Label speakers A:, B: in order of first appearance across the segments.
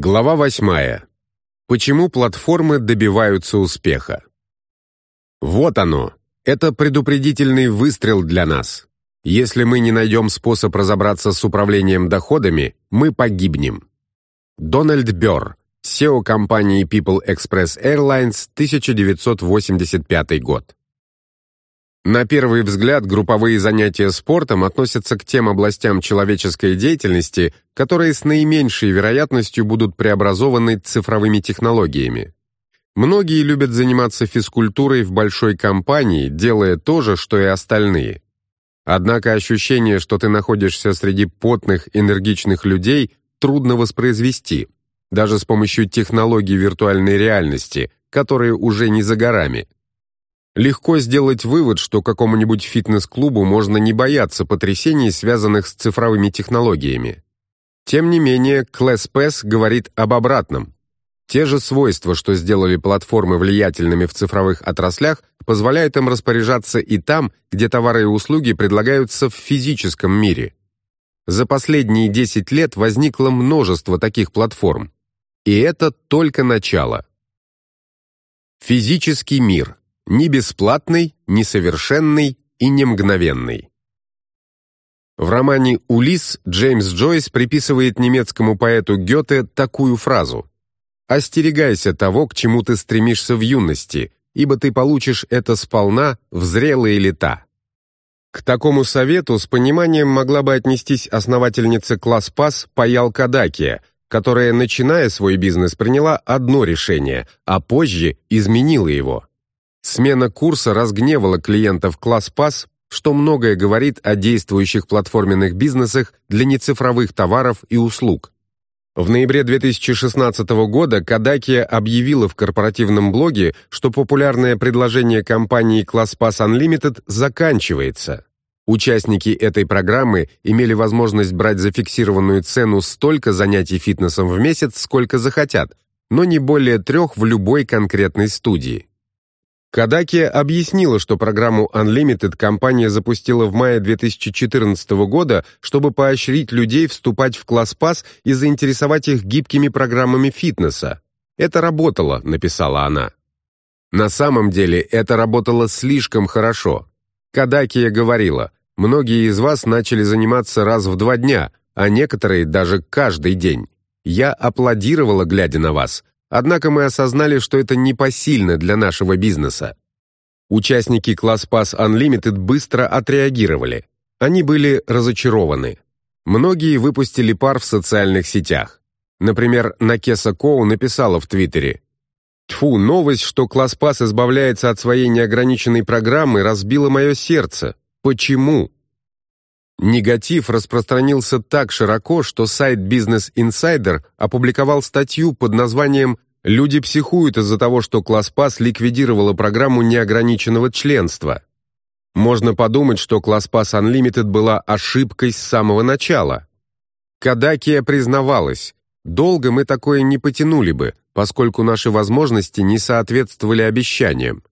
A: Глава восьмая. Почему платформы добиваются успеха? Вот оно. Это предупредительный выстрел для нас. Если мы не найдем способ разобраться с управлением доходами, мы погибнем. Дональд Бёрр, SEO компании People Express Airlines, 1985 год. На первый взгляд, групповые занятия спортом относятся к тем областям человеческой деятельности, которые с наименьшей вероятностью будут преобразованы цифровыми технологиями. Многие любят заниматься физкультурой в большой компании, делая то же, что и остальные. Однако ощущение, что ты находишься среди потных, энергичных людей, трудно воспроизвести, даже с помощью технологий виртуальной реальности, которые уже не за горами – Легко сделать вывод, что какому-нибудь фитнес-клубу можно не бояться потрясений, связанных с цифровыми технологиями. Тем не менее, ClassPass говорит об обратном. Те же свойства, что сделали платформы влиятельными в цифровых отраслях, позволяют им распоряжаться и там, где товары и услуги предлагаются в физическом мире. За последние 10 лет возникло множество таких платформ. И это только начало. Физический мир ни бесплатный, ни совершенный и не мгновенный. В романе «Улисс» Джеймс Джойс приписывает немецкому поэту Гёте такую фразу «Остерегайся того, к чему ты стремишься в юности, ибо ты получишь это сполна в зрелые лета». К такому совету с пониманием могла бы отнестись основательница класс-пас Паял Кадакия, которая, начиная свой бизнес, приняла одно решение, а позже изменила его. Смена курса разгневала клиентов ClassPass, что многое говорит о действующих платформенных бизнесах для нецифровых товаров и услуг. В ноябре 2016 года Кадакия объявила в корпоративном блоге, что популярное предложение компании ClassPass Unlimited заканчивается. Участники этой программы имели возможность брать за фиксированную цену столько занятий фитнесом в месяц, сколько захотят, но не более трех в любой конкретной студии. Кадакия объяснила, что программу Unlimited компания запустила в мае 2014 года, чтобы поощрить людей вступать в класс-пас и заинтересовать их гибкими программами фитнеса. «Это работало», — написала она. На самом деле это работало слишком хорошо. Кадакия говорила, «Многие из вас начали заниматься раз в два дня, а некоторые даже каждый день. Я аплодировала, глядя на вас. Однако мы осознали, что это непосильно для нашего бизнеса. Участники ClassPass Unlimited быстро отреагировали. Они были разочарованы. Многие выпустили пар в социальных сетях. Например, Накеса Коу написала в Твиттере «Тьфу, новость, что ClassPass избавляется от своей неограниченной программы, разбила мое сердце. Почему?» Негатив распространился так широко, что сайт Business Insider опубликовал статью под названием «Люди психуют из-за того, что ClassPass ликвидировала программу неограниченного членства». Можно подумать, что ClassPass Unlimited была ошибкой с самого начала. Кадакия признавалась, долго мы такое не потянули бы, поскольку наши возможности не соответствовали обещаниям.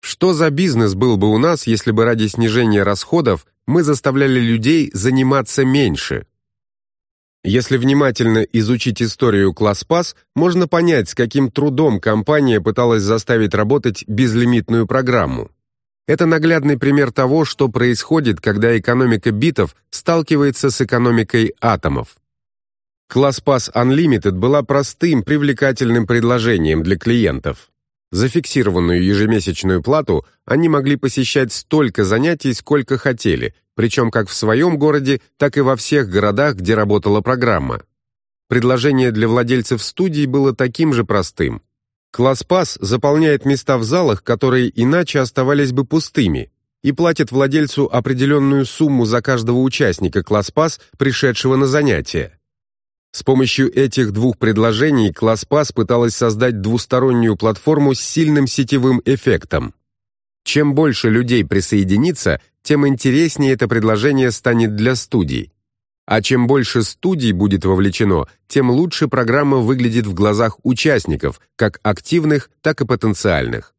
A: Что за бизнес был бы у нас, если бы ради снижения расходов мы заставляли людей заниматься меньше? Если внимательно изучить историю ClassPass, можно понять, с каким трудом компания пыталась заставить работать безлимитную программу. Это наглядный пример того, что происходит, когда экономика битов сталкивается с экономикой атомов. ClassPass Unlimited была простым, привлекательным предложением для клиентов. За фиксированную ежемесячную плату они могли посещать столько занятий, сколько хотели, причем как в своем городе, так и во всех городах, где работала программа. Предложение для владельцев студий было таким же простым. Класс-пас заполняет места в залах, которые иначе оставались бы пустыми, и платит владельцу определенную сумму за каждого участника класс-пас, пришедшего на занятия. С помощью этих двух предложений ClassPass пыталась создать двустороннюю платформу с сильным сетевым эффектом. Чем больше людей присоединится, тем интереснее это предложение станет для студий. А чем больше студий будет вовлечено, тем лучше программа выглядит в глазах участников, как активных, так и потенциальных.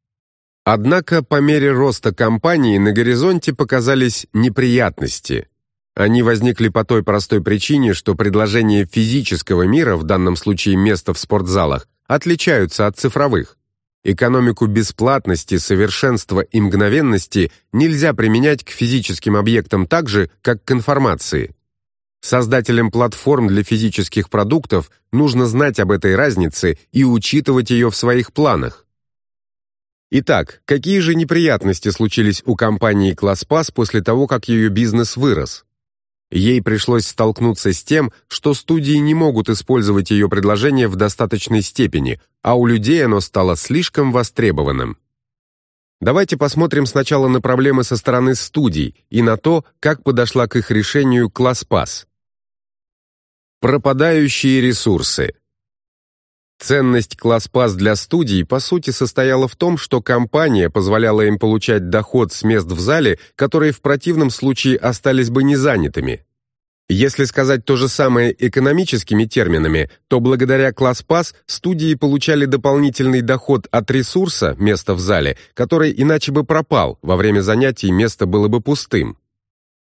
A: Однако по мере роста компании на горизонте показались неприятности – Они возникли по той простой причине, что предложения физического мира, в данном случае места в спортзалах, отличаются от цифровых. Экономику бесплатности, совершенства и мгновенности нельзя применять к физическим объектам так же, как к информации. Создателям платформ для физических продуктов нужно знать об этой разнице и учитывать ее в своих планах. Итак, какие же неприятности случились у компании ClassPass после того, как ее бизнес вырос? Ей пришлось столкнуться с тем, что студии не могут использовать ее предложение в достаточной степени, а у людей оно стало слишком востребованным. Давайте посмотрим сначала на проблемы со стороны студий и на то, как подошла к их решению ClassPass. Пропадающие ресурсы. Ценность ClassPass для студий по сути состояла в том, что компания позволяла им получать доход с мест в зале, которые в противном случае остались бы незанятыми. Если сказать то же самое экономическими терминами, то благодаря ClassPass студии получали дополнительный доход от ресурса, места в зале, который иначе бы пропал, во время занятий место было бы пустым.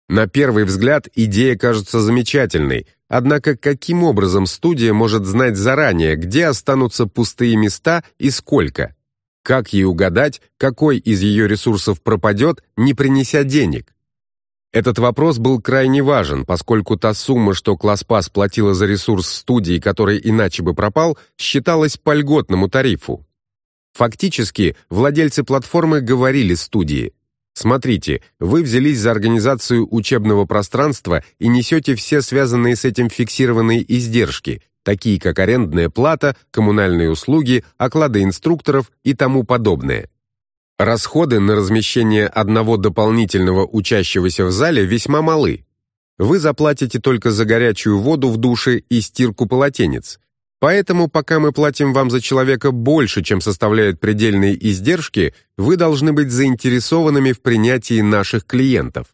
A: На первый взгляд идея кажется замечательной, однако каким образом студия может знать заранее, где останутся пустые места и сколько? Как ей угадать, какой из ее ресурсов пропадет, не принеся денег? Этот вопрос был крайне важен, поскольку та сумма, что ClassPass платила за ресурс студии, который иначе бы пропал, считалась по льготному тарифу. Фактически, владельцы платформы говорили студии, Смотрите, вы взялись за организацию учебного пространства и несете все связанные с этим фиксированные издержки, такие как арендная плата, коммунальные услуги, оклады инструкторов и тому подобное. Расходы на размещение одного дополнительного учащегося в зале весьма малы. Вы заплатите только за горячую воду в душе и стирку полотенец. Поэтому, пока мы платим вам за человека больше, чем составляют предельные издержки, вы должны быть заинтересованными в принятии наших клиентов.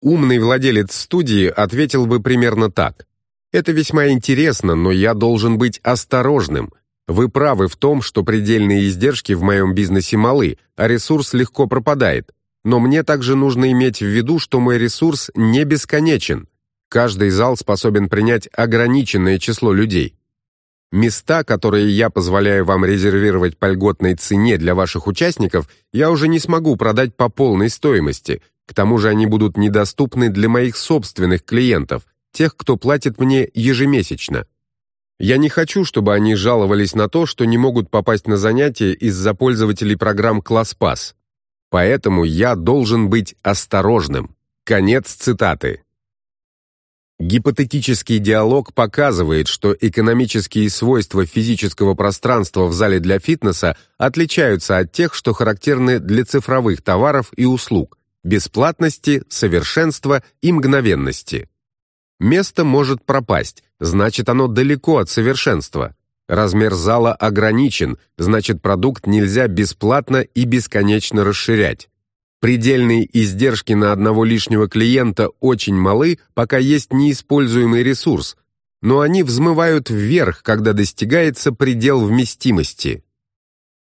A: Умный владелец студии ответил бы примерно так. Это весьма интересно, но я должен быть осторожным. Вы правы в том, что предельные издержки в моем бизнесе малы, а ресурс легко пропадает. Но мне также нужно иметь в виду, что мой ресурс не бесконечен. Каждый зал способен принять ограниченное число людей. Места, которые я позволяю вам резервировать по льготной цене для ваших участников, я уже не смогу продать по полной стоимости. К тому же они будут недоступны для моих собственных клиентов, тех, кто платит мне ежемесячно. Я не хочу, чтобы они жаловались на то, что не могут попасть на занятия из-за пользователей программ ClassPass. Поэтому я должен быть осторожным. Конец цитаты. Гипотетический диалог показывает, что экономические свойства физического пространства в зале для фитнеса отличаются от тех, что характерны для цифровых товаров и услуг – бесплатности, совершенства и мгновенности. Место может пропасть, значит оно далеко от совершенства. Размер зала ограничен, значит продукт нельзя бесплатно и бесконечно расширять. Предельные издержки на одного лишнего клиента очень малы, пока есть неиспользуемый ресурс, но они взмывают вверх, когда достигается предел вместимости.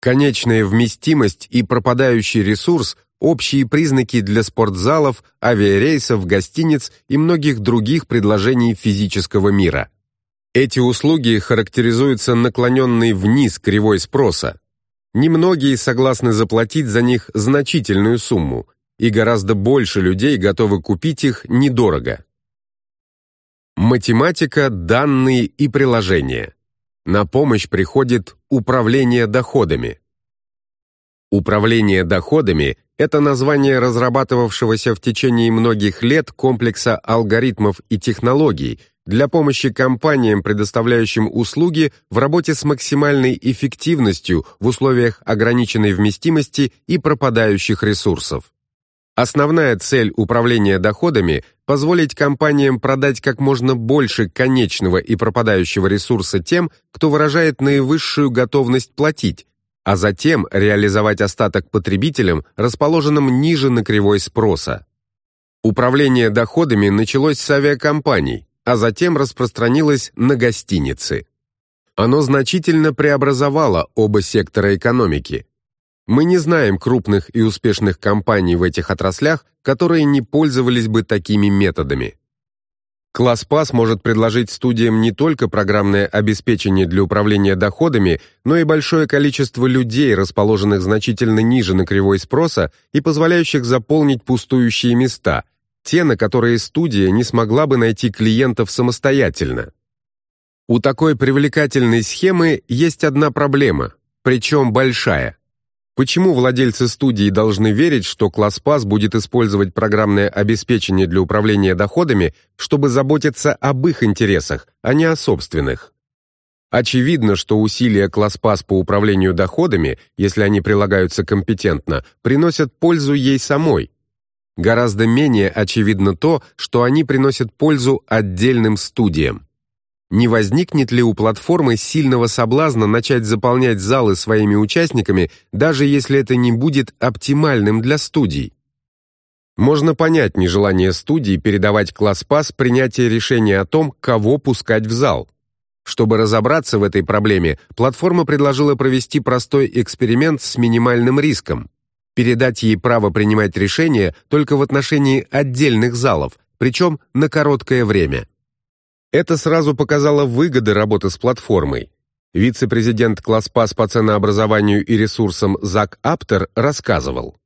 A: Конечная вместимость и пропадающий ресурс – общие признаки для спортзалов, авиарейсов, гостиниц и многих других предложений физического мира. Эти услуги характеризуются наклоненной вниз кривой спроса. Немногие согласны заплатить за них значительную сумму, и гораздо больше людей готовы купить их недорого. Математика, данные и приложения. На помощь приходит управление доходами. Управление доходами – это название разрабатывавшегося в течение многих лет комплекса алгоритмов и технологий – для помощи компаниям, предоставляющим услуги в работе с максимальной эффективностью в условиях ограниченной вместимости и пропадающих ресурсов. Основная цель управления доходами – позволить компаниям продать как можно больше конечного и пропадающего ресурса тем, кто выражает наивысшую готовность платить, а затем реализовать остаток потребителям, расположенным ниже на кривой спроса. Управление доходами началось с авиакомпаний, а затем распространилось на гостиницы. Оно значительно преобразовало оба сектора экономики. Мы не знаем крупных и успешных компаний в этих отраслях, которые не пользовались бы такими методами. ClassPass может предложить студиям не только программное обеспечение для управления доходами, но и большое количество людей, расположенных значительно ниже на кривой спроса и позволяющих заполнить пустующие места, те, на которые студия не смогла бы найти клиентов самостоятельно. У такой привлекательной схемы есть одна проблема, причем большая. Почему владельцы студии должны верить, что ClassPass будет использовать программное обеспечение для управления доходами, чтобы заботиться об их интересах, а не о собственных? Очевидно, что усилия ClassPass по управлению доходами, если они прилагаются компетентно, приносят пользу ей самой. Гораздо менее очевидно то, что они приносят пользу отдельным студиям. Не возникнет ли у платформы сильного соблазна начать заполнять залы своими участниками, даже если это не будет оптимальным для студий? Можно понять нежелание студии передавать класс-пас принятие решения о том, кого пускать в зал. Чтобы разобраться в этой проблеме, платформа предложила провести простой эксперимент с минимальным риском. Передать ей право принимать решения только в отношении отдельных залов, причем на короткое время. Это сразу показало выгоды работы с платформой. Вице-президент ClassPass по ценообразованию и ресурсам Зак Аптер рассказывал.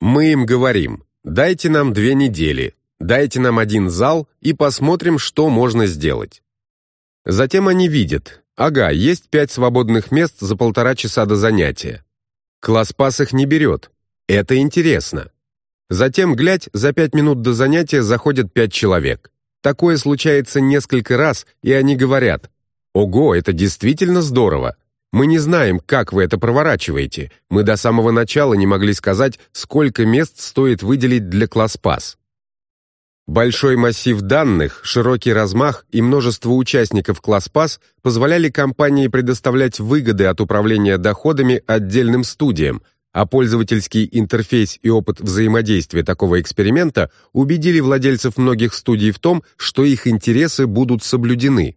A: «Мы им говорим, дайте нам две недели, дайте нам один зал и посмотрим, что можно сделать». Затем они видят, ага, есть пять свободных мест за полтора часа до занятия. ClassPass их не берет. Это интересно. Затем, глядь, за пять минут до занятия заходят пять человек. Такое случается несколько раз, и они говорят, «Ого, это действительно здорово! Мы не знаем, как вы это проворачиваете. Мы до самого начала не могли сказать, сколько мест стоит выделить для класс-пас». Большой массив данных, широкий размах и множество участников класс-пас позволяли компании предоставлять выгоды от управления доходами отдельным студиям, а пользовательский интерфейс и опыт взаимодействия такого эксперимента убедили владельцев многих студий в том, что их интересы будут соблюдены.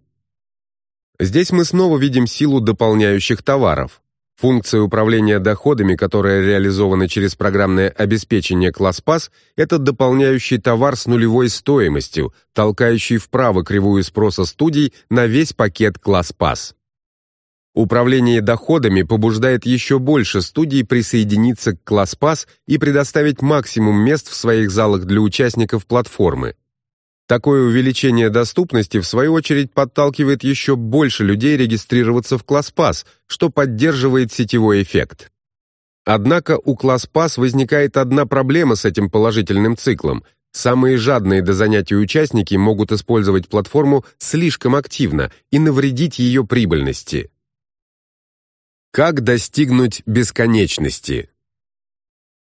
A: Здесь мы снова видим силу дополняющих товаров. Функция управления доходами, которая реализована через программное обеспечение ClassPass, это дополняющий товар с нулевой стоимостью, толкающий вправо кривую спроса студий на весь пакет ClassPass. Управление доходами побуждает еще больше студий присоединиться к ClassPass и предоставить максимум мест в своих залах для участников платформы. Такое увеличение доступности, в свою очередь, подталкивает еще больше людей регистрироваться в ClassPass, что поддерживает сетевой эффект. Однако у ClassPass возникает одна проблема с этим положительным циклом. Самые жадные до занятий участники могут использовать платформу слишком активно и навредить ее прибыльности. Как достигнуть бесконечности?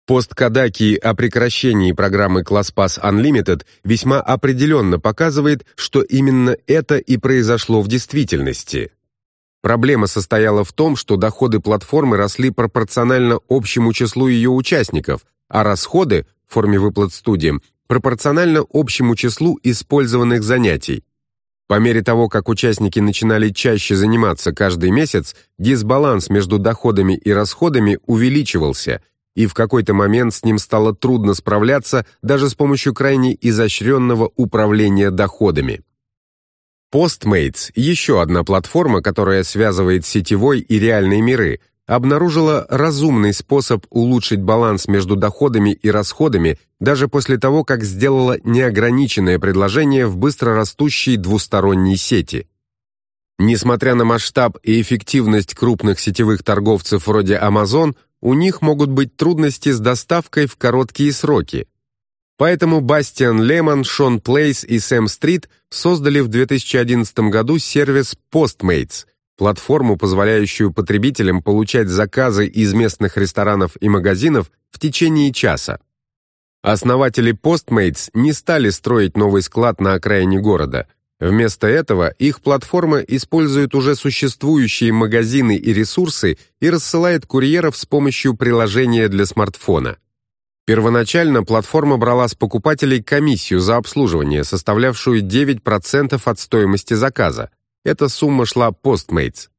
A: Пост Кадаки о прекращении программы ClassPass Unlimited весьма определенно показывает, что именно это и произошло в действительности. Проблема состояла в том, что доходы платформы росли пропорционально общему числу ее участников, а расходы в форме выплат студиям пропорционально общему числу использованных занятий. По мере того, как участники начинали чаще заниматься каждый месяц, дисбаланс между доходами и расходами увеличивался, и в какой-то момент с ним стало трудно справляться даже с помощью крайне изощренного управления доходами. Postmates – еще одна платформа, которая связывает сетевой и реальные миры – обнаружила разумный способ улучшить баланс между доходами и расходами даже после того, как сделала неограниченное предложение в быстрорастущей двусторонней сети. Несмотря на масштаб и эффективность крупных сетевых торговцев вроде Amazon, у них могут быть трудности с доставкой в короткие сроки. Поэтому Бастиан Лемон, Шон Плейс и Сэм Стрит создали в 2011 году сервис Postmates – платформу, позволяющую потребителям получать заказы из местных ресторанов и магазинов в течение часа. Основатели Postmates не стали строить новый склад на окраине города. Вместо этого их платформа использует уже существующие магазины и ресурсы и рассылает курьеров с помощью приложения для смартфона. Первоначально платформа брала с покупателей комиссию за обслуживание, составлявшую 9% от стоимости заказа. Эта сумма шла Postmates.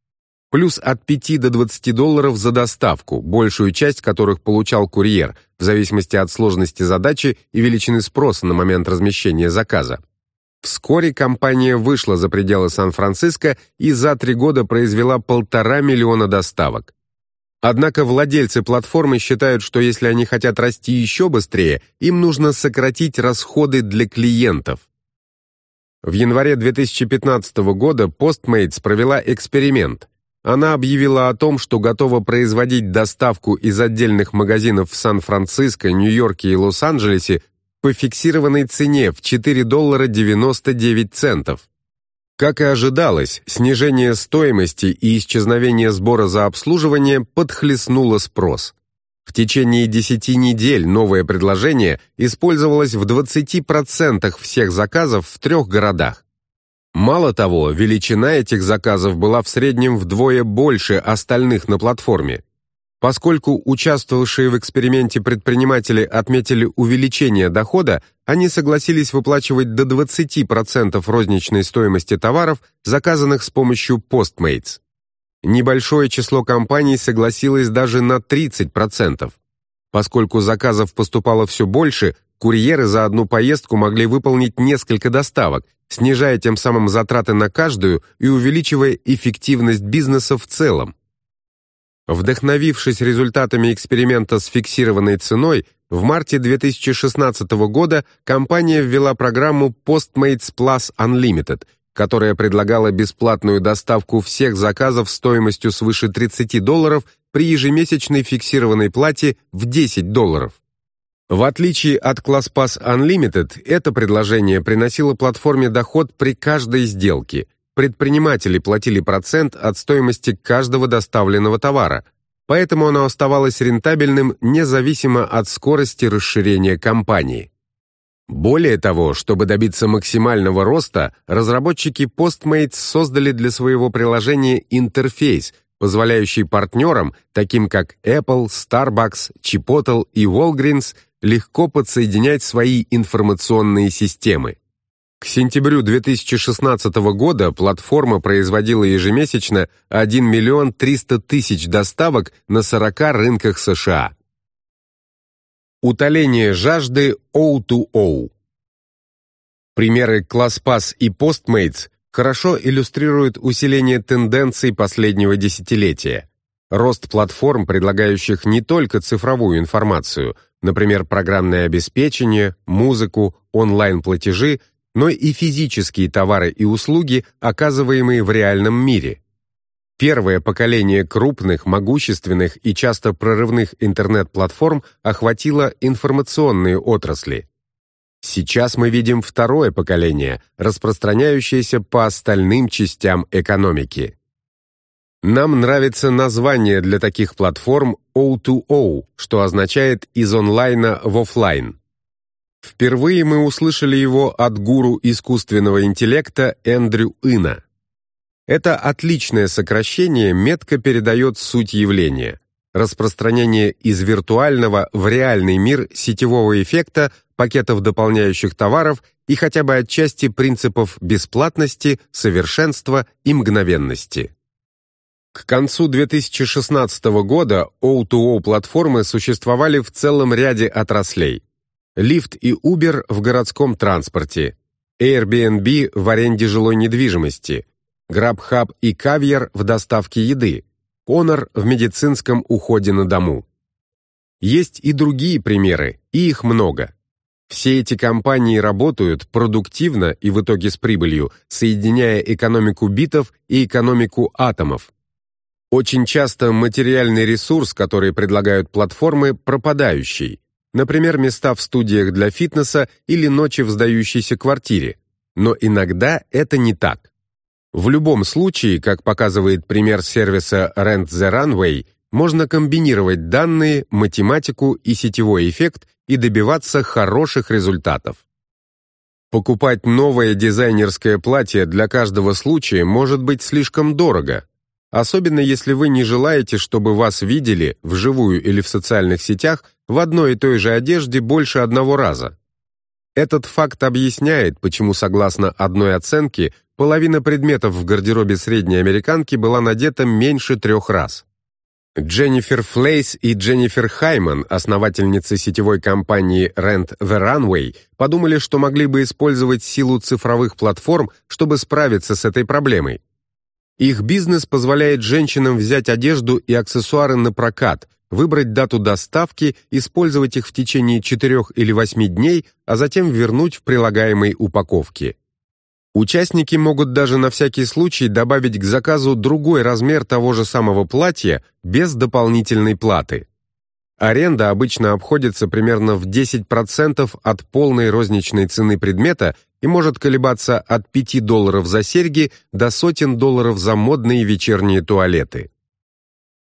A: плюс от 5 до 20 долларов за доставку, большую часть которых получал курьер, в зависимости от сложности задачи и величины спроса на момент размещения заказа. Вскоре компания вышла за пределы Сан-Франциско и за три года произвела полтора миллиона доставок. Однако владельцы платформы считают, что если они хотят расти еще быстрее, им нужно сократить расходы для клиентов. В январе 2015 года Postmates провела эксперимент. Она объявила о том, что готова производить доставку из отдельных магазинов в Сан-Франциско, Нью-Йорке и Лос-Анджелесе по фиксированной цене в 4 доллара 99 центов. Как и ожидалось, снижение стоимости и исчезновение сбора за обслуживание подхлестнуло спрос. В течение 10 недель новое предложение использовалось в 20% всех заказов в трех городах. Мало того, величина этих заказов была в среднем вдвое больше остальных на платформе. Поскольку участвовавшие в эксперименте предприниматели отметили увеличение дохода, они согласились выплачивать до 20% розничной стоимости товаров, заказанных с помощью Postmates. Небольшое число компаний согласилось даже на 30%. Поскольку заказов поступало все больше, курьеры за одну поездку могли выполнить несколько доставок, снижая тем самым затраты на каждую и увеличивая эффективность бизнеса в целом. Вдохновившись результатами эксперимента с фиксированной ценой, в марте 2016 года компания ввела программу Postmates Plus Unlimited, которая предлагала бесплатную доставку всех заказов стоимостью свыше 30 долларов при ежемесячной фиксированной плате в 10 долларов. В отличие от ClassPass Unlimited, это предложение приносило платформе доход при каждой сделке – предприниматели платили процент от стоимости каждого доставленного товара, поэтому оно оставалось рентабельным независимо от скорости расширения компании. Более того, чтобы добиться максимального роста, разработчики Postmates создали для своего приложения интерфейс, позволяющий партнерам, таким как Apple, Starbucks, Chipotle и Walgreens, легко подсоединять свои информационные системы. К сентябрю 2016 года платформа производила ежемесячно 1 миллион 300 тысяч доставок на 40 рынках США. Утоление жажды O2O Примеры ClassPass и Postmates хорошо иллюстрируют усиление тенденций последнего десятилетия. Рост платформ, предлагающих не только цифровую информацию, например, программное обеспечение, музыку, онлайн-платежи – но и физические товары и услуги, оказываемые в реальном мире. Первое поколение крупных, могущественных и часто прорывных интернет-платформ охватило информационные отрасли. Сейчас мы видим второе поколение, распространяющееся по остальным частям экономики. Нам нравится название для таких платформ O2O, что означает «из онлайна в офлайн». Впервые мы услышали его от гуру искусственного интеллекта Эндрю Ина. Это отличное сокращение метко передает суть явления – распространение из виртуального в реальный мир сетевого эффекта, пакетов дополняющих товаров и хотя бы отчасти принципов бесплатности, совершенства и мгновенности. К концу 2016 года O2O платформы существовали в целом ряде отраслей. Лифт и Uber в городском транспорте, Airbnb в аренде жилой недвижимости, GrabHub и Caviar в доставке еды, Honor в медицинском уходе на дому. Есть и другие примеры, и их много. Все эти компании работают продуктивно и в итоге с прибылью, соединяя экономику битов и экономику атомов. Очень часто материальный ресурс, который предлагают платформы, пропадающий. Например, места в студиях для фитнеса или ночи в сдающейся квартире. Но иногда это не так. В любом случае, как показывает пример сервиса Rent the Runway, можно комбинировать данные, математику и сетевой эффект и добиваться хороших результатов. Покупать новое дизайнерское платье для каждого случая может быть слишком дорого, особенно если вы не желаете, чтобы вас видели вживую или в социальных сетях в одной и той же одежде больше одного раза. Этот факт объясняет, почему, согласно одной оценке, половина предметов в гардеробе средней американки была надета меньше трех раз. Дженнифер Флейс и Дженнифер Хайман, основательницы сетевой компании Rent the Runway, подумали, что могли бы использовать силу цифровых платформ, чтобы справиться с этой проблемой. Их бизнес позволяет женщинам взять одежду и аксессуары на прокат, выбрать дату доставки, использовать их в течение 4 или 8 дней, а затем вернуть в прилагаемой упаковке. Участники могут даже на всякий случай добавить к заказу другой размер того же самого платья без дополнительной платы. Аренда обычно обходится примерно в 10% от полной розничной цены предмета и может колебаться от 5 долларов за серьги до сотен долларов за модные вечерние туалеты.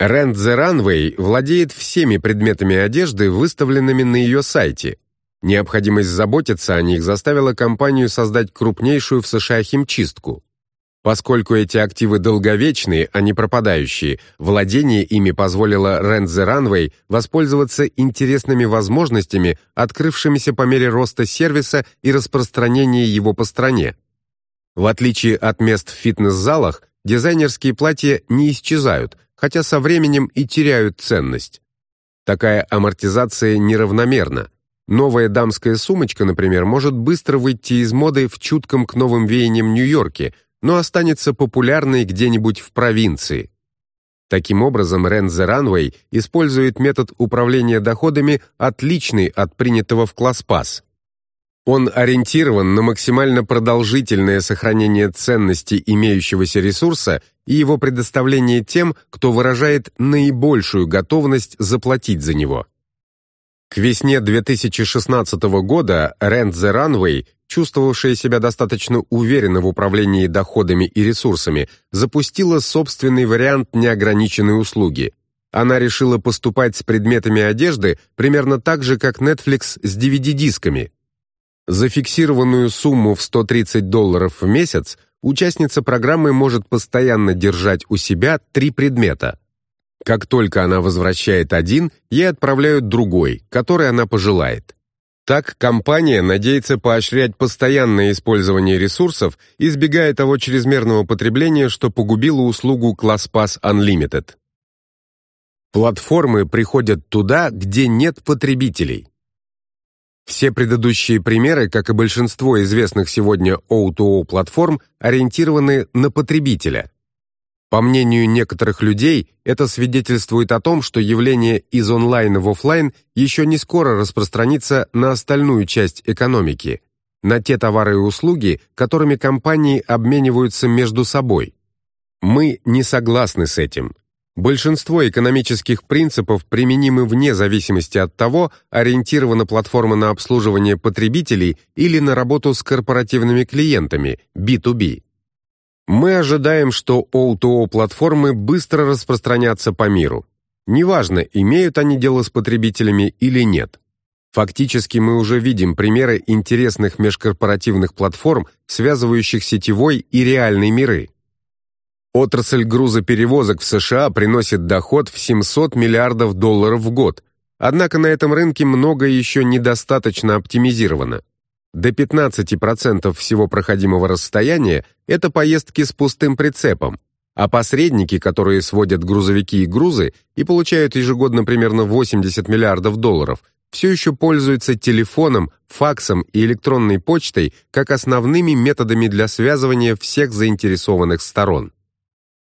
A: Rent the Runway владеет всеми предметами одежды, выставленными на ее сайте, Необходимость заботиться о них заставила компанию создать крупнейшую в США химчистку. Поскольку эти активы долговечные, а не пропадающие, владение ими позволило the Runway воспользоваться интересными возможностями, открывшимися по мере роста сервиса и распространения его по стране. В отличие от мест в фитнес-залах, дизайнерские платья не исчезают, хотя со временем и теряют ценность. Такая амортизация неравномерна. Новая дамская сумочка, например, может быстро выйти из моды в чутком к новым веяниям Нью-Йорке, но останется популярной где-нибудь в провинции. Таким образом, Rent the Runway использует метод управления доходами, отличный от принятого в ClassPass. Он ориентирован на максимально продолжительное сохранение ценности имеющегося ресурса и его предоставление тем, кто выражает наибольшую готовность заплатить за него. К весне 2016 года Rent the Runway, чувствовавшая себя достаточно уверенно в управлении доходами и ресурсами, запустила собственный вариант неограниченной услуги. Она решила поступать с предметами одежды примерно так же, как Netflix с DVD-дисками. За фиксированную сумму в 130 долларов в месяц участница программы может постоянно держать у себя три предмета – как только она возвращает один, ей отправляют другой, который она пожелает. Так компания надеется поощрять постоянное использование ресурсов, избегая того чрезмерного потребления, что погубило услугу ClassPass Unlimited. Платформы приходят туда, где нет потребителей. Все предыдущие примеры, как и большинство известных сегодня O2O платформ, ориентированы на потребителя. По мнению некоторых людей, это свидетельствует о том, что явление из онлайна в офлайн еще не скоро распространится на остальную часть экономики, на те товары и услуги, которыми компании обмениваются между собой. Мы не согласны с этим. Большинство экономических принципов применимы вне зависимости от того, ориентирована платформа на обслуживание потребителей или на работу с корпоративными клиентами, B2B. Мы ожидаем, что O2O-платформы быстро распространятся по миру. Неважно, имеют они дело с потребителями или нет. Фактически мы уже видим примеры интересных межкорпоративных платформ, связывающих сетевой и реальный миры. Отрасль грузоперевозок в США приносит доход в 700 миллиардов долларов в год, однако на этом рынке многое еще недостаточно оптимизировано. До 15% всего проходимого расстояния – это поездки с пустым прицепом, а посредники, которые сводят грузовики и грузы и получают ежегодно примерно 80 миллиардов долларов, все еще пользуются телефоном, факсом и электронной почтой как основными методами для связывания всех заинтересованных сторон.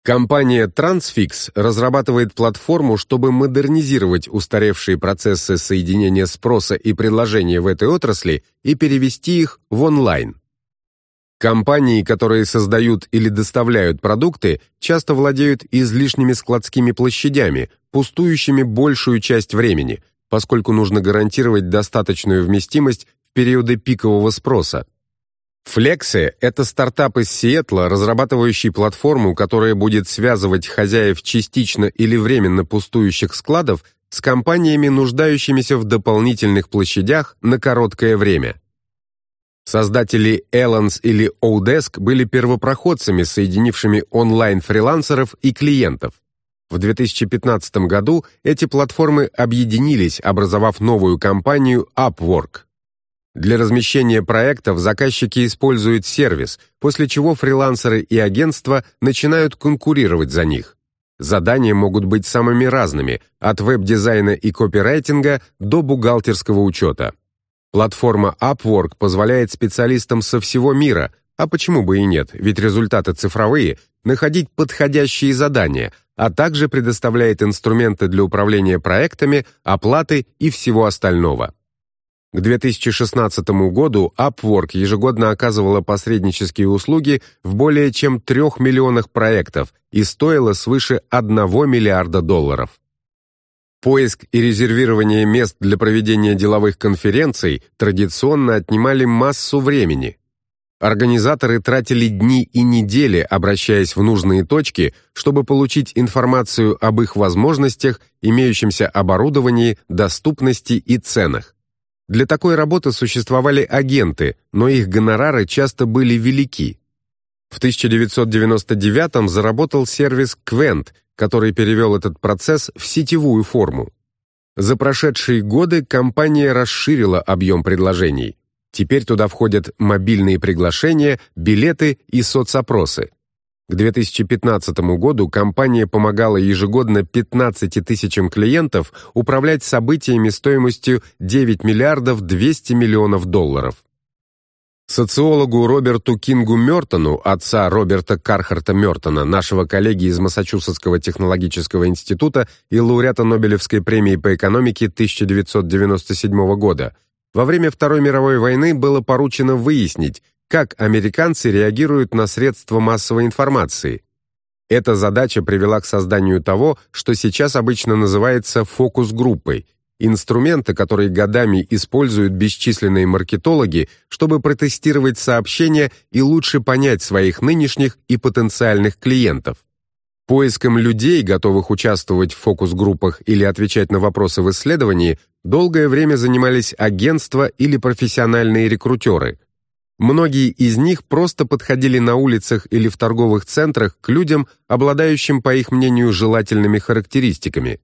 A: Компания Transfix разрабатывает платформу, чтобы модернизировать устаревшие процессы соединения спроса и предложения в этой отрасли и перевести их в онлайн. Компании, которые создают или доставляют продукты, часто владеют излишними складскими площадями, пустующими большую часть времени, поскольку нужно гарантировать достаточную вместимость в периоды пикового спроса. Флексе – это стартап из Сиэтла, разрабатывающий платформу, которая будет связывать хозяев частично или временно пустующих складов с компаниями, нуждающимися в дополнительных площадях на короткое время. Создатели Elance или Odesk были первопроходцами, соединившими онлайн-фрилансеров и клиентов. В 2015 году эти платформы объединились, образовав новую компанию Upwork. Для размещения проектов заказчики используют сервис, после чего фрилансеры и агентства начинают конкурировать за них. Задания могут быть самыми разными, от веб-дизайна и копирайтинга до бухгалтерского учета. Платформа Upwork позволяет специалистам со всего мира, а почему бы и нет, ведь результаты цифровые, находить подходящие задания, а также предоставляет инструменты для управления проектами, оплаты и всего остального. К 2016 году Upwork ежегодно оказывала посреднические услуги в более чем 3 миллионах проектов и стоила свыше 1 миллиарда долларов. Поиск и резервирование мест для проведения деловых конференций традиционно отнимали массу времени. Организаторы тратили дни и недели, обращаясь в нужные точки, чтобы получить информацию об их возможностях, имеющемся оборудовании, доступности и ценах. Для такой работы существовали агенты, но их гонорары часто были велики. В 1999 заработал сервис Quent, который перевел этот процесс в сетевую форму. За прошедшие годы компания расширила объем предложений. Теперь туда входят мобильные приглашения, билеты и соцопросы. К 2015 году компания помогала ежегодно 15 тысячам клиентов управлять событиями стоимостью 9 миллиардов 200 миллионов долларов. Социологу Роберту Кингу Мёртону, отца Роберта Кархарта Мёртона, нашего коллеги из Массачусетского технологического института и лауреата Нобелевской премии по экономике 1997 года, во время Второй мировой войны было поручено выяснить, как американцы реагируют на средства массовой информации. Эта задача привела к созданию того, что сейчас обычно называется фокус-группой, инструмента, который годами используют бесчисленные маркетологи, чтобы протестировать сообщения и лучше понять своих нынешних и потенциальных клиентов. Поиском людей, готовых участвовать в фокус-группах или отвечать на вопросы в исследовании, долгое время занимались агентства или профессиональные рекрутеры. Многие из них просто подходили на улицах или в торговых центрах к людям, обладающим, по их мнению, желательными характеристиками.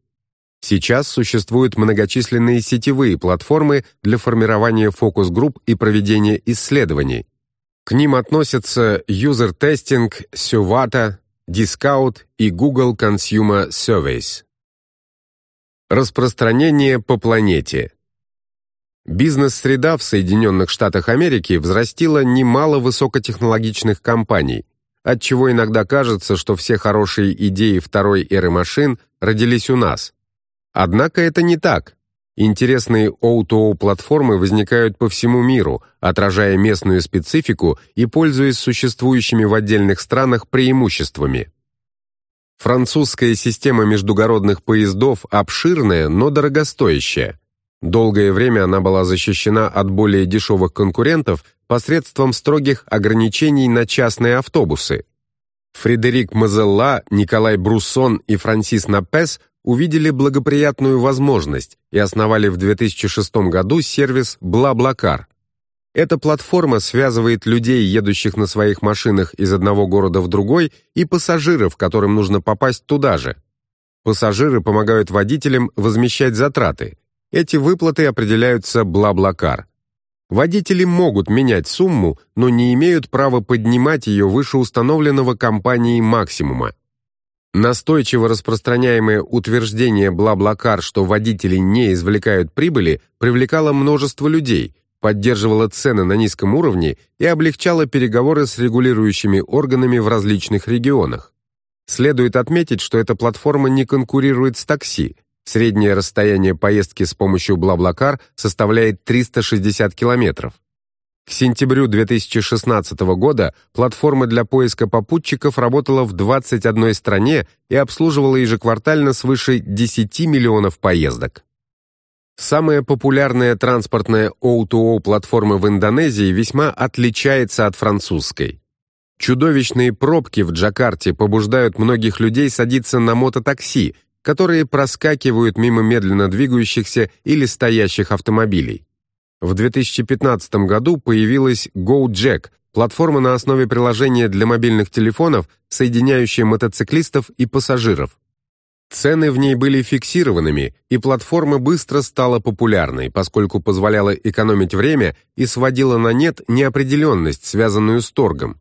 A: Сейчас существуют многочисленные сетевые платформы для формирования фокус-групп и проведения исследований. К ним относятся Testing, Suvata, Discount и Google Consumer Surveys. Распространение по планете. Бизнес-среда в Соединенных Штатах Америки взрастила немало высокотехнологичных компаний, отчего иногда кажется, что все хорошие идеи второй эры машин родились у нас. Однако это не так. Интересные O2O-платформы возникают по всему миру, отражая местную специфику и пользуясь существующими в отдельных странах преимуществами. Французская система междугородных поездов обширная, но дорогостоящая – Долгое время она была защищена от более дешевых конкурентов посредством строгих ограничений на частные автобусы. Фредерик Мазелла, Николай Бруссон и Франсис Напес увидели благоприятную возможность и основали в 2006 году сервис BlaBlaCar. Эта платформа связывает людей, едущих на своих машинах из одного города в другой, и пассажиров, которым нужно попасть туда же. Пассажиры помогают водителям возмещать затраты – эти выплаты определяются Блаблакар. Водители могут менять сумму, но не имеют права поднимать ее выше установленного компанией максимума. Настойчиво распространяемое утверждение Блаблакар, что водители не извлекают прибыли, привлекало множество людей, поддерживало цены на низком уровне и облегчало переговоры с регулирующими органами в различных регионах. Следует отметить, что эта платформа не конкурирует с такси, Среднее расстояние поездки с помощью BlaBlaCar составляет 360 километров. К сентябрю 2016 года платформа для поиска попутчиков работала в 21 стране и обслуживала ежеквартально свыше 10 миллионов поездок. Самая популярная транспортная O2O платформа в Индонезии весьма отличается от французской. Чудовищные пробки в Джакарте побуждают многих людей садиться на мототакси, которые проскакивают мимо медленно двигающихся или стоящих автомобилей. В 2015 году появилась GoJack, платформа на основе приложения для мобильных телефонов, соединяющая мотоциклистов и пассажиров. Цены в ней были фиксированными, и платформа быстро стала популярной, поскольку позволяла экономить время и сводила на нет неопределенность, связанную с торгом.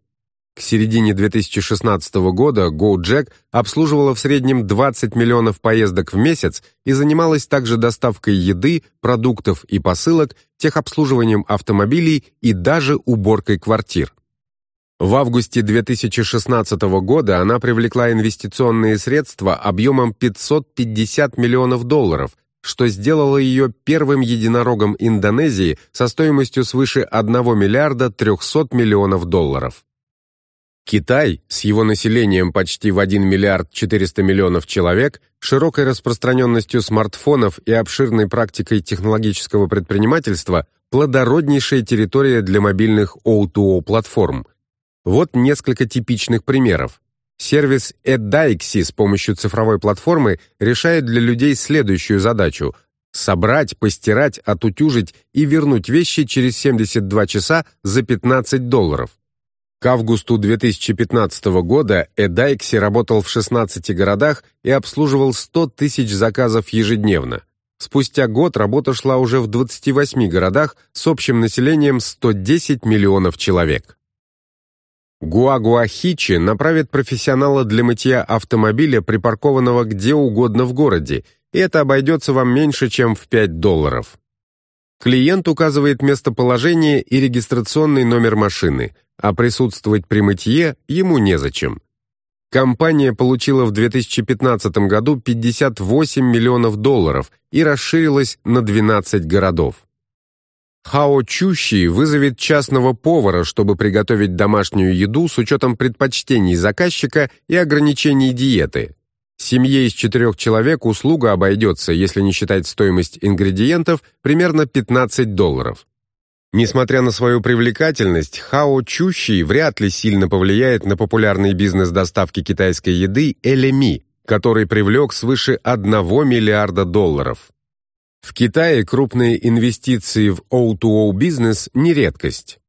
A: К середине 2016 года GoJack обслуживала в среднем 20 миллионов поездок в месяц и занималась также доставкой еды, продуктов и посылок, техобслуживанием автомобилей и даже уборкой квартир. В августе 2016 года она привлекла инвестиционные средства объемом 550 миллионов долларов, что сделало ее первым единорогом Индонезии со стоимостью свыше 1 миллиарда 300 миллионов долларов. Китай, с его населением почти в 1 миллиард 400 миллионов человек, широкой распространенностью смартфонов и обширной практикой технологического предпринимательства, плодороднейшая территория для мобильных O2O-платформ. Вот несколько типичных примеров. Сервис Edaixi с помощью цифровой платформы решает для людей следующую задачу – собрать, постирать, отутюжить и вернуть вещи через 72 часа за 15 долларов. К августу 2015 года Эдайкси работал в 16 городах и обслуживал 100 тысяч заказов ежедневно. Спустя год работа шла уже в 28 городах с общим населением 110 миллионов человек. Гуагуахичи направит профессионала для мытья автомобиля, припаркованного где угодно в городе, и это обойдется вам меньше, чем в 5 долларов. Клиент указывает местоположение и регистрационный номер машины, а присутствовать при мытье ему незачем. Компания получила в 2015 году 58 миллионов долларов и расширилась на 12 городов. Хао Чущи вызовет частного повара, чтобы приготовить домашнюю еду с учетом предпочтений заказчика и ограничений диеты. Семье из четырех человек услуга обойдется, если не считать стоимость ингредиентов, примерно 15 долларов. Несмотря на свою привлекательность, Хао Чущий вряд ли сильно повлияет на популярный бизнес доставки китайской еды Элеми, который привлек свыше 1 миллиарда долларов. В Китае крупные инвестиции в O2O бизнес не редкость.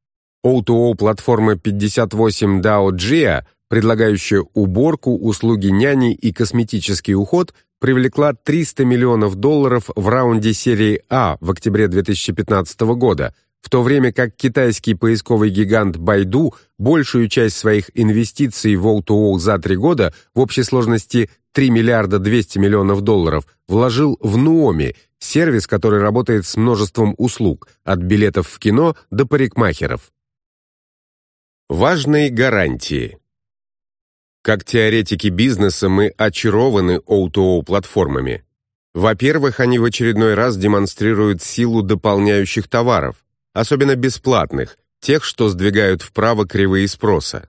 A: O2O платформа 58 DAO Jia, предлагающая уборку, услуги няни и косметический уход, привлекла 300 миллионов долларов в раунде серии А в октябре 2015 года, в то время как китайский поисковый гигант Baidu большую часть своих инвестиций в O2O за три года в общей сложности 3 миллиарда 200 миллионов долларов вложил в Nuomi, сервис, который работает с множеством услуг, от билетов в кино до парикмахеров. Важные гарантии. Как теоретики бизнеса мы очарованы O2O-платформами. Во-первых, они в очередной раз демонстрируют силу дополняющих товаров особенно бесплатных, тех, что сдвигают вправо кривые спроса.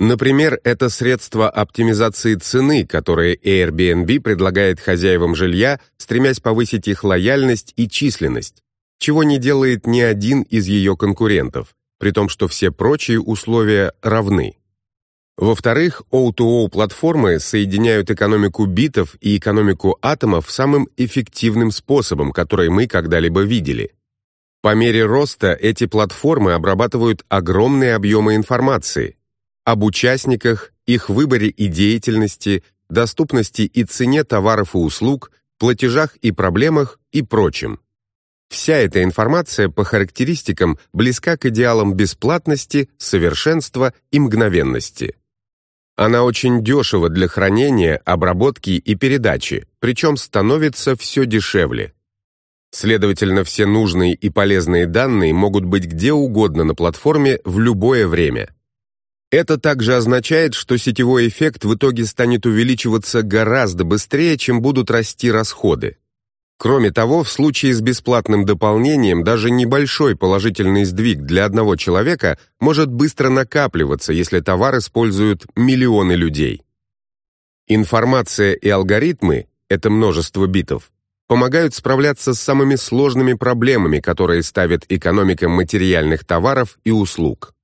A: Например, это средство оптимизации цены, которое Airbnb предлагает хозяевам жилья, стремясь повысить их лояльность и численность, чего не делает ни один из ее конкурентов, при том, что все прочие условия равны. Во-вторых, O2O-платформы соединяют экономику битов и экономику атомов самым эффективным способом, который мы когда-либо видели. По мере роста эти платформы обрабатывают огромные объемы информации об участниках, их выборе и деятельности, доступности и цене товаров и услуг, платежах и проблемах и прочем. Вся эта информация по характеристикам близка к идеалам бесплатности, совершенства и мгновенности. Она очень дешева для хранения, обработки и передачи, причем становится все дешевле. Следовательно, все нужные и полезные данные могут быть где угодно на платформе в любое время. Это также означает, что сетевой эффект в итоге станет увеличиваться гораздо быстрее, чем будут расти расходы. Кроме того, в случае с бесплатным дополнением даже небольшой положительный сдвиг для одного человека может быстро накапливаться, если товар используют миллионы людей. Информация и алгоритмы — это множество битов помогают справляться с самыми сложными проблемами, которые ставит экономика материальных товаров и услуг.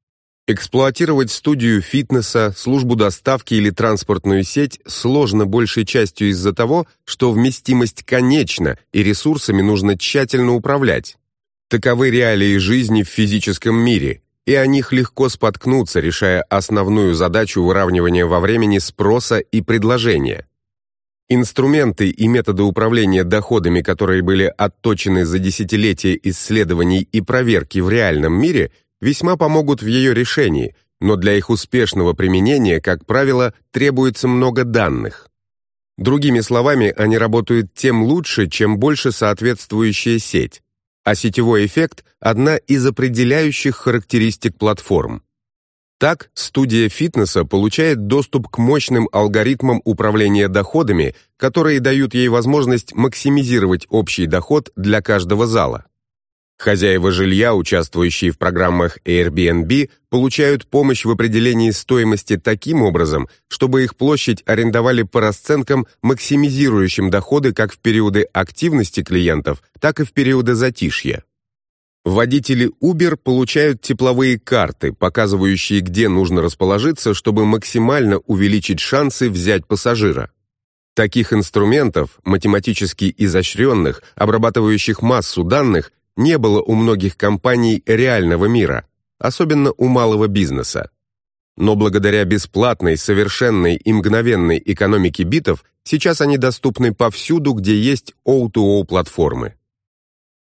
A: Эксплуатировать студию фитнеса, службу доставки или транспортную сеть сложно большей частью из-за того, что вместимость конечна и ресурсами нужно тщательно управлять. Таковы реалии жизни в физическом мире, и о них легко споткнуться, решая основную задачу выравнивания во времени спроса и предложения. Инструменты и методы управления доходами, которые были отточены за десятилетия исследований и проверки в реальном мире, весьма помогут в ее решении, но для их успешного применения, как правило, требуется много данных. Другими словами, они работают тем лучше, чем больше соответствующая сеть, а сетевой эффект – одна из определяющих характеристик платформ. Так, студия фитнеса получает доступ к мощным алгоритмам управления доходами, которые дают ей возможность максимизировать общий доход для каждого зала. Хозяева жилья, участвующие в программах Airbnb, получают помощь в определении стоимости таким образом, чтобы их площадь арендовали по расценкам, максимизирующим доходы как в периоды активности клиентов, так и в периоды затишья. Водители Uber получают тепловые карты, показывающие, где нужно расположиться, чтобы максимально увеличить шансы взять пассажира. Таких инструментов, математически изощренных, обрабатывающих массу данных, не было у многих компаний реального мира, особенно у малого бизнеса. Но благодаря бесплатной, совершенной и мгновенной экономике битов, сейчас они доступны повсюду, где есть O2O платформы.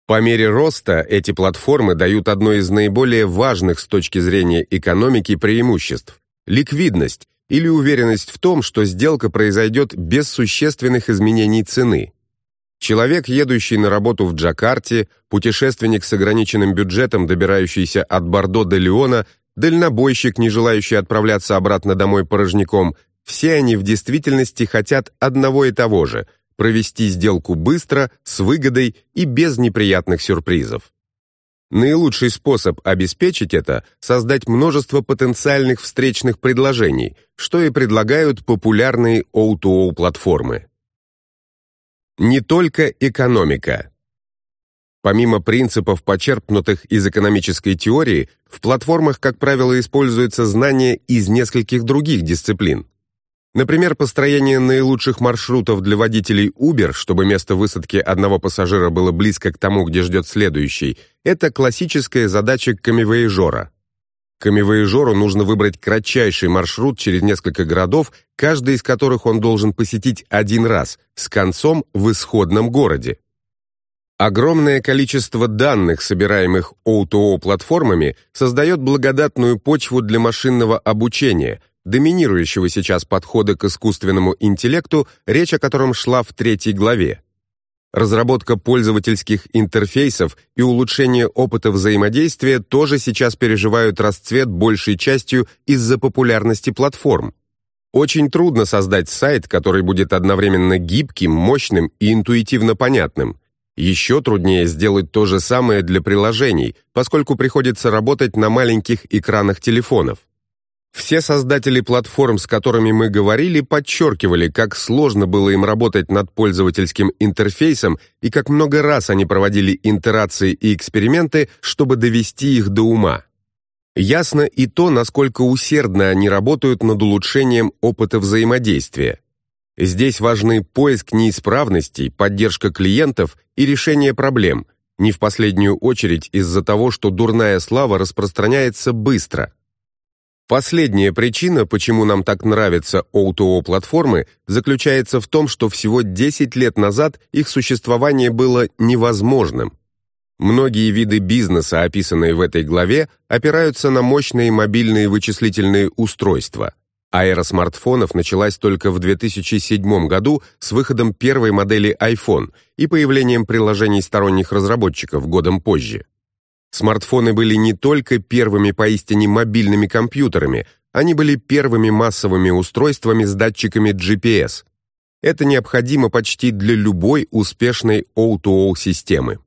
A: По мере роста эти платформы дают одно из наиболее важных с точки зрения экономики преимуществ – ликвидность или уверенность в том, что сделка произойдет без существенных изменений цены. Человек, едущий на работу в Джакарте, путешественник с ограниченным бюджетом, добирающийся от Бордо до Леона, дальнобойщик, не желающий отправляться обратно домой порожняком – все они в действительности хотят одного и того же – провести сделку быстро, с выгодой и без неприятных сюрпризов. Наилучший способ обеспечить это – создать множество потенциальных встречных предложений, что и предлагают популярные O2O платформы. Не только экономика. Помимо принципов, почерпнутых из экономической теории, в платформах, как правило, используются знания из нескольких других дисциплин. Например, построение наилучших маршрутов для водителей Uber, чтобы место высадки одного пассажира было близко к тому, где ждет следующий, это классическая задача камевояжера. Камевояжеру нужно выбрать кратчайший маршрут через несколько городов, каждый из которых он должен посетить один раз, с концом в исходном городе. Огромное количество данных, собираемых O2O платформами, создает благодатную почву для машинного обучения – доминирующего сейчас подхода к искусственному интеллекту, речь о котором шла в третьей главе. Разработка пользовательских интерфейсов и улучшение опыта взаимодействия тоже сейчас переживают расцвет большей частью из-за популярности платформ. Очень трудно создать сайт, который будет одновременно гибким, мощным и интуитивно понятным. Еще труднее сделать то же самое для приложений, поскольку приходится работать на маленьких экранах телефонов. Все создатели платформ, с которыми мы говорили, подчеркивали, как сложно было им работать над пользовательским интерфейсом и как много раз они проводили итерации и эксперименты, чтобы довести их до ума. Ясно и то, насколько усердно они работают над улучшением опыта взаимодействия. Здесь важны поиск неисправностей, поддержка клиентов и решение проблем, не в последнюю очередь из-за того, что дурная слава распространяется быстро – Последняя причина, почему нам так нравятся O2O-платформы, заключается в том, что всего 10 лет назад их существование было невозможным. Многие виды бизнеса, описанные в этой главе, опираются на мощные мобильные вычислительные устройства. Эра смартфонов началась только в 2007 году с выходом первой модели iPhone и появлением приложений сторонних разработчиков годом позже. Смартфоны были не только первыми поистине мобильными компьютерами, они были первыми массовыми устройствами с датчиками GPS. Это необходимо почти для любой успешной O2O-системы.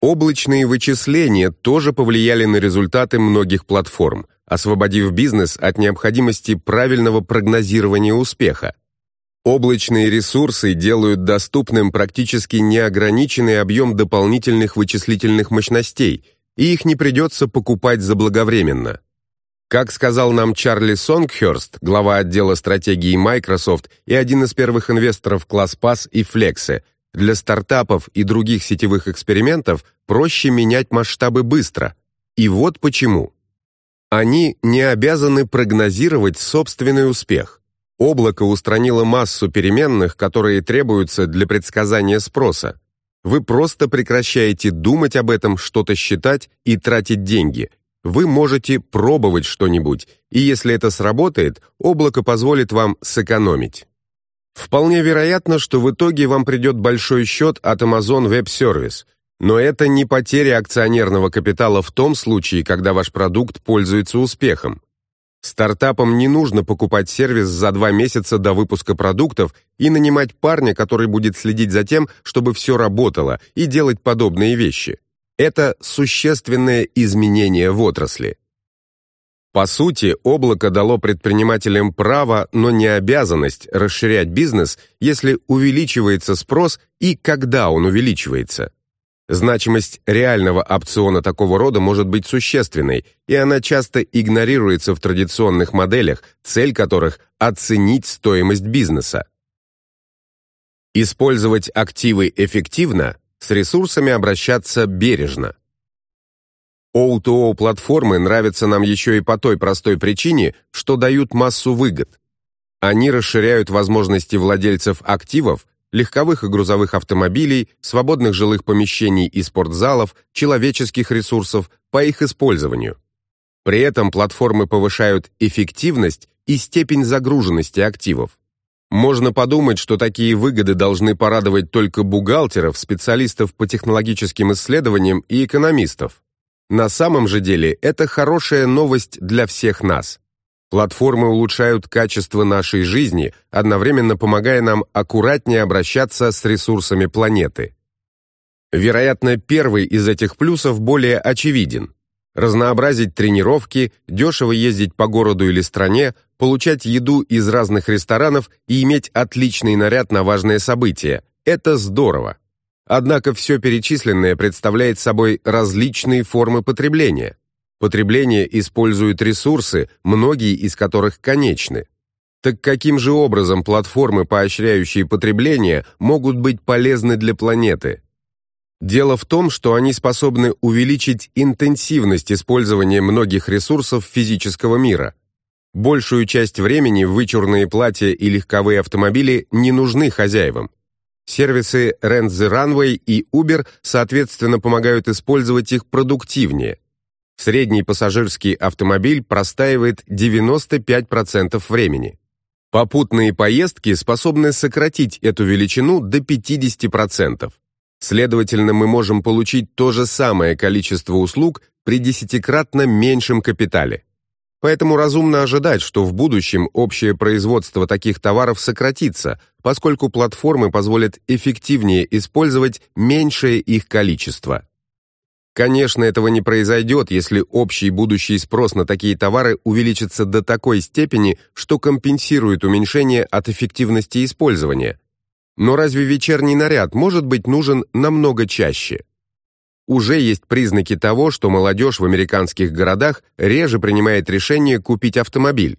A: Облачные вычисления тоже повлияли на результаты многих платформ, освободив бизнес от необходимости правильного прогнозирования успеха. Облачные ресурсы делают доступным практически неограниченный объем дополнительных вычислительных мощностей, и их не придется покупать заблаговременно. Как сказал нам Чарли Сонгхёрст, глава отдела стратегии Microsoft и один из первых инвесторов ClassPass и Flex, для стартапов и других сетевых экспериментов проще менять масштабы быстро. И вот почему. Они не обязаны прогнозировать собственный успех. Облако устранило массу переменных, которые требуются для предсказания спроса. Вы просто прекращаете думать об этом, что-то считать и тратить деньги. Вы можете пробовать что-нибудь, и если это сработает, облако позволит вам сэкономить. Вполне вероятно, что в итоге вам придет большой счет от Amazon Web Service, но это не потеря акционерного капитала в том случае, когда ваш продукт пользуется успехом. Стартапам не нужно покупать сервис за два месяца до выпуска продуктов и нанимать парня, который будет следить за тем, чтобы все работало, и делать подобные вещи. Это существенное изменение в отрасли. По сути, облако дало предпринимателям право, но не обязанность расширять бизнес, если увеличивается спрос и когда он увеличивается. Значимость реального опциона такого рода может быть существенной, и она часто игнорируется в традиционных моделях, цель которых – оценить стоимость бизнеса. Использовать активы эффективно, с ресурсами обращаться бережно. O2O-платформы нравятся нам еще и по той простой причине, что дают массу выгод. Они расширяют возможности владельцев активов легковых и грузовых автомобилей, свободных жилых помещений и спортзалов, человеческих ресурсов по их использованию. При этом платформы повышают эффективность и степень загруженности активов. Можно подумать, что такие выгоды должны порадовать только бухгалтеров, специалистов по технологическим исследованиям и экономистов. На самом же деле это хорошая новость для всех нас. Платформы улучшают качество нашей жизни, одновременно помогая нам аккуратнее обращаться с ресурсами планеты. Вероятно, первый из этих плюсов более очевиден. Разнообразить тренировки, дешево ездить по городу или стране, получать еду из разных ресторанов и иметь отличный наряд на важное событие – это здорово. Однако все перечисленное представляет собой различные формы потребления. Потребление использует ресурсы, многие из которых конечны. Так каким же образом платформы, поощряющие потребление, могут быть полезны для планеты? Дело в том, что они способны увеличить интенсивность использования многих ресурсов физического мира. Большую часть времени вычурные платья и легковые автомобили не нужны хозяевам. Сервисы Rent the Runway и Uber, соответственно, помогают использовать их продуктивнее. Средний пассажирский автомобиль простаивает 95% времени. Попутные поездки способны сократить эту величину до 50%. Следовательно, мы можем получить то же самое количество услуг при десятикратно меньшем капитале. Поэтому разумно ожидать, что в будущем общее производство таких товаров сократится, поскольку платформы позволят эффективнее использовать меньшее их количество. Конечно, этого не произойдет, если общий будущий спрос на такие товары увеличится до такой степени, что компенсирует уменьшение от эффективности использования. Но разве вечерний наряд может быть нужен намного чаще? Уже есть признаки того, что молодежь в американских городах реже принимает решение купить автомобиль.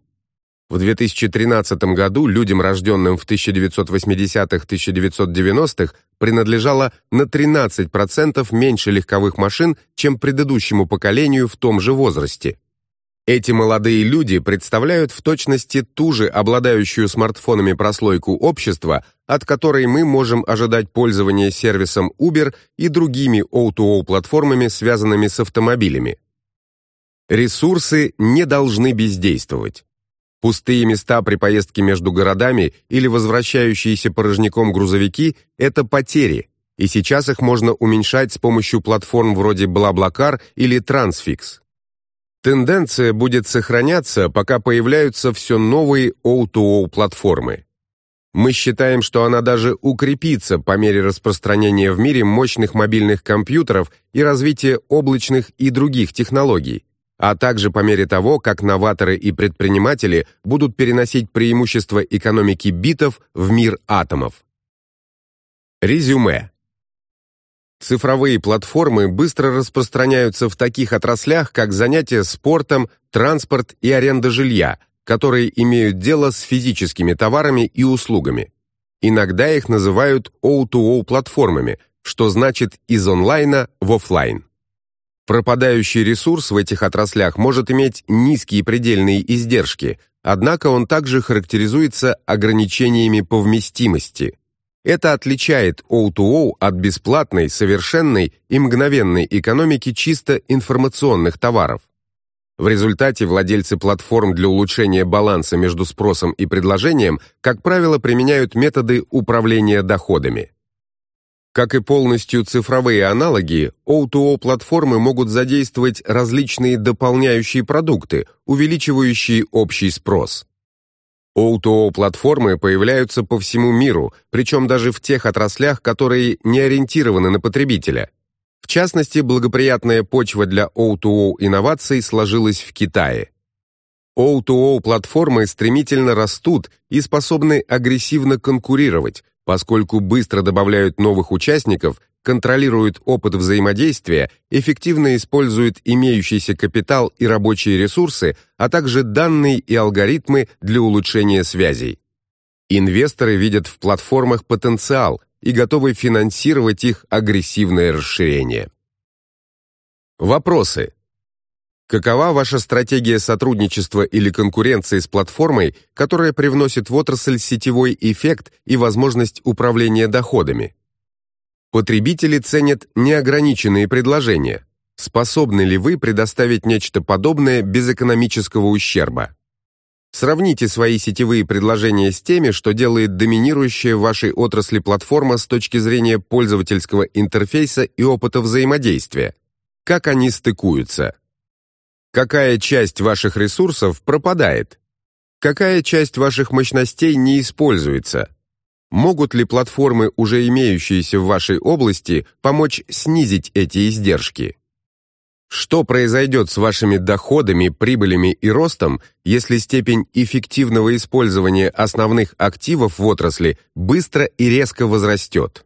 A: В 2013 году людям, рожденным в 1980-1990-х, принадлежало на 13% меньше легковых машин, чем предыдущему поколению в том же возрасте. Эти молодые люди представляют в точности ту же обладающую смартфонами прослойку общества, от которой мы можем ожидать пользования сервисом Uber и другими O2O-платформами, связанными с автомобилями. Ресурсы не должны бездействовать. Пустые места при поездке между городами или возвращающиеся порожняком грузовики – это потери, и сейчас их можно уменьшать с помощью платформ вроде BlaBlaCar или Transfix. Тенденция будет сохраняться, пока появляются все новые O2O-платформы. Мы считаем, что она даже укрепится по мере распространения в мире мощных мобильных компьютеров и развития облачных и других технологий, а также по мере того, как новаторы и предприниматели будут переносить преимущества экономики битов в мир атомов. Резюме. Цифровые платформы быстро распространяются в таких отраслях, как занятия спортом, транспорт и аренда жилья, которые имеют дело с физическими товарами и услугами. Иногда их называют O2O платформами, что значит из онлайна в офлайн. Пропадающий ресурс в этих отраслях может иметь низкие предельные издержки, однако он также характеризуется ограничениями по вместимости. Это отличает O2O от бесплатной, совершенной и мгновенной экономики чисто информационных товаров. В результате владельцы платформ для улучшения баланса между спросом и предложением, как правило, применяют методы управления доходами. Как и полностью цифровые аналоги, O2O-платформы могут задействовать различные дополняющие продукты, увеличивающие общий спрос. O2O-платформы появляются по всему миру, причем даже в тех отраслях, которые не ориентированы на потребителя. В частности, благоприятная почва для O2O инноваций сложилась в Китае. O2O-платформы стремительно растут и способны агрессивно конкурировать, поскольку быстро добавляют новых участников, контролируют опыт взаимодействия, эффективно используют имеющийся капитал и рабочие ресурсы, а также данные и алгоритмы для улучшения связей. Инвесторы видят в платформах потенциал и готовы финансировать их агрессивное расширение. Вопросы. Какова ваша стратегия сотрудничества или конкуренции с платформой, которая привносит в отрасль сетевой эффект и возможность управления доходами? Потребители ценят неограниченные предложения. Способны ли вы предоставить нечто подобное без экономического ущерба? Сравните свои сетевые предложения с теми, что делает доминирующая в вашей отрасли платформа с точки зрения пользовательского интерфейса и опыта взаимодействия. Как они стыкуются? Какая часть ваших ресурсов пропадает? Какая часть ваших мощностей не используется? Могут ли платформы, уже имеющиеся в вашей области, помочь снизить эти издержки? Что произойдет с вашими доходами, прибылями и ростом, если степень эффективного использования основных активов в отрасли быстро и резко возрастет?